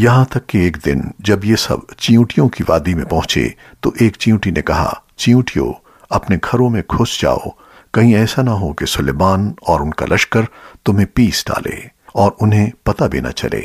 यहाँ तक कि एक दिन जब ये सब चींटियों की वादी में पहुँचे तो एक चींटी ने कहा, चींटियों, अपने घरों में घुस जाओ। कहीं ऐसा ना हो कि सुलेमान और उनका लश्कर तुम्हें पीस डाले और उन्हें पता भी न चले।